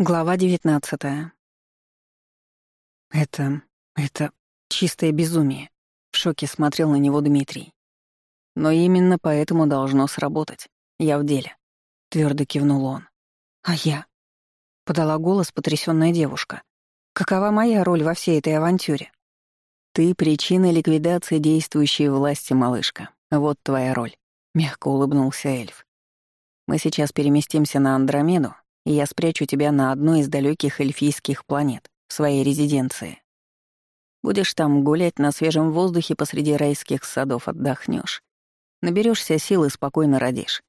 Глава девятнадцатая. Это... это чистое безумие. В шоке смотрел на него Дмитрий. Но именно поэтому должно сработать. Я в деле. Твердо кивнул он. А я? Подала голос потрясённая девушка. Какова моя роль во всей этой авантюре? Ты причина ликвидации действующей власти, малышка. Вот твоя роль. Мягко улыбнулся эльф. Мы сейчас переместимся на Андромеду и я спрячу тебя на одной из далеких эльфийских планет, в своей резиденции. Будешь там гулять на свежем воздухе посреди райских садов, отдохнешь, наберешься сил и спокойно родишь.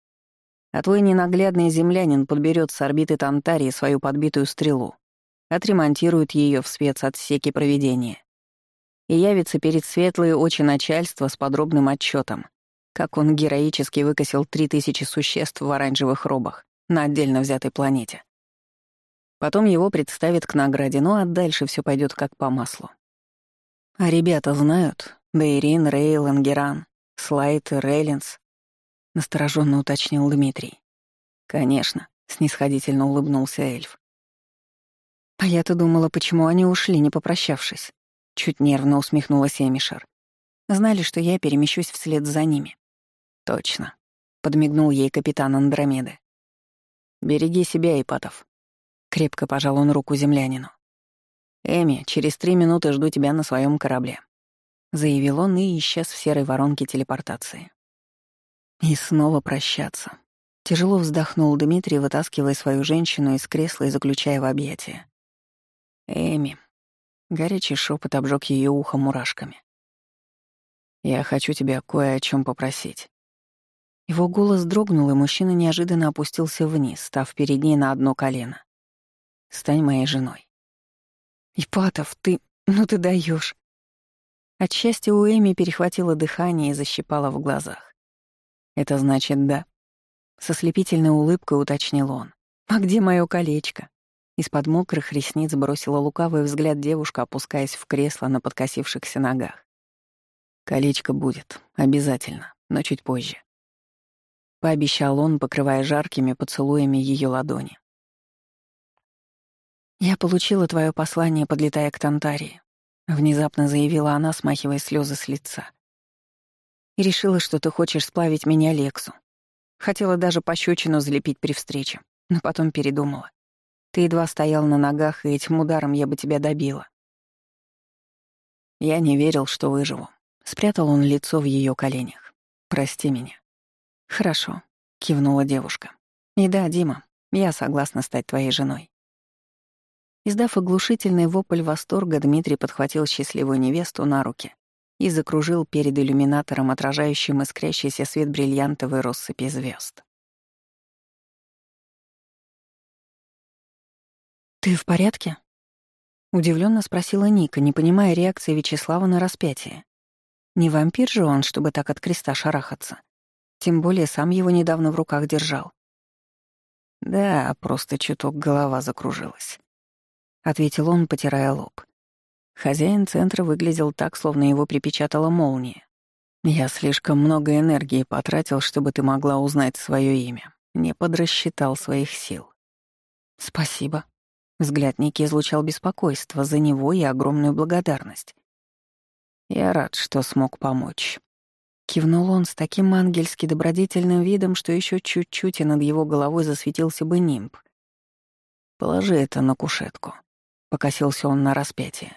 А твой ненаглядный землянин подберет с орбиты Тантарии свою подбитую стрелу, отремонтирует ее в спецотсеке проведения и явится перед светлые очи начальства с подробным отчетом, как он героически выкосил три тысячи существ в оранжевых робах, на отдельно взятой планете. Потом его представят к награде, ну а дальше все пойдет как по маслу. А ребята знают, Дейрин, Рейл, Ангеран, Слайт Рейлинс, настороженно уточнил Дмитрий. Конечно, снисходительно улыбнулся эльф. А я-то думала, почему они ушли, не попрощавшись. Чуть нервно усмехнулась Эмишер. Знали, что я перемещусь вслед за ними. Точно, подмигнул ей капитан Андромеды. «Береги себя, Ипатов». Крепко пожал он руку землянину. «Эми, через три минуты жду тебя на своем корабле», — заявил он и исчез в серой воронке телепортации. И снова прощаться. Тяжело вздохнул Дмитрий, вытаскивая свою женщину из кресла и заключая в объятия. «Эми». Горячий шепот обжег ее ухо мурашками. «Я хочу тебя кое о чем попросить». Его голос дрогнул, и мужчина неожиданно опустился вниз, став перед ней на одно колено. «Стань моей женой». «Ипатов, ты... ну ты даешь. От счастья у Эми перехватило дыхание и защипало в глазах. «Это значит да». Со слепительной улыбкой уточнил он. «А где мое колечко?» Из-под мокрых ресниц бросила лукавый взгляд девушка, опускаясь в кресло на подкосившихся ногах. «Колечко будет, обязательно, но чуть позже. — пообещал он, покрывая жаркими поцелуями ее ладони. «Я получила твое послание, подлетая к Тантарии», — внезапно заявила она, смахивая слезы с лица. «И решила, что ты хочешь сплавить меня Лексу. Хотела даже пощечину залепить при встрече, но потом передумала. Ты едва стоял на ногах, и этим ударом я бы тебя добила». Я не верил, что выживу. Спрятал он лицо в ее коленях. «Прости меня». «Хорошо», — кивнула девушка. «И да, Дима, я согласна стать твоей женой». Издав оглушительный вопль восторга, Дмитрий подхватил счастливую невесту на руки и закружил перед иллюминатором, отражающим искрящийся свет бриллиантовой россыпи звезд. «Ты в порядке?» — удивленно спросила Ника, не понимая реакции Вячеслава на распятие. Не вампир же он, чтобы так от креста шарахаться. Тем более сам его недавно в руках держал. «Да, просто чуток голова закружилась», — ответил он, потирая лоб. Хозяин центра выглядел так, словно его припечатала молния. «Я слишком много энергии потратил, чтобы ты могла узнать свое имя. Не подрасчитал своих сил». «Спасибо». Взгляд Ники излучал беспокойство за него и огромную благодарность. «Я рад, что смог помочь». Кивнул он с таким ангельски добродетельным видом, что еще чуть-чуть и над его головой засветился бы нимб. «Положи это на кушетку», — покосился он на распятие.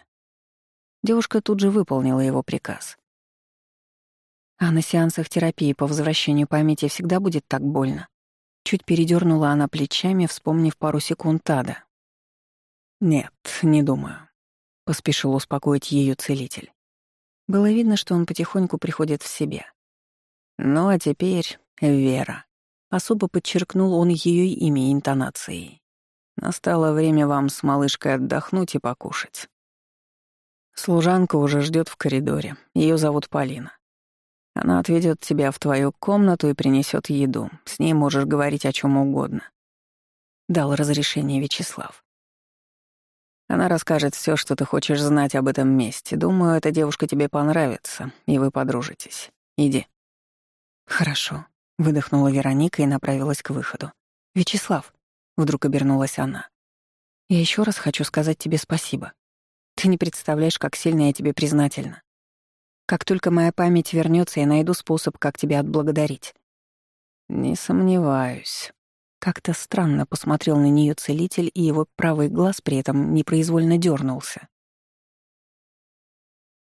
Девушка тут же выполнила его приказ. «А на сеансах терапии по возвращению памяти всегда будет так больно?» Чуть передернула она плечами, вспомнив пару секунд Тада. «Нет, не думаю», — поспешил успокоить ее целитель. Было видно, что он потихоньку приходит в себя. Ну а теперь Вера. Особо подчеркнул он ее имя интонацией. Настало время вам с малышкой отдохнуть и покушать. Служанка уже ждет в коридоре. Ее зовут Полина. Она отведет тебя в твою комнату и принесет еду. С ней можешь говорить о чем угодно. Дал разрешение Вячеслав. Она расскажет все, что ты хочешь знать об этом месте. Думаю, эта девушка тебе понравится, и вы подружитесь. Иди». «Хорошо», — выдохнула Вероника и направилась к выходу. «Вячеслав», — вдруг обернулась она. Я еще раз хочу сказать тебе спасибо. Ты не представляешь, как сильно я тебе признательна. Как только моя память вернется, я найду способ, как тебя отблагодарить. Не сомневаюсь. Как-то странно посмотрел на нее целитель, и его правый глаз при этом непроизвольно дернулся.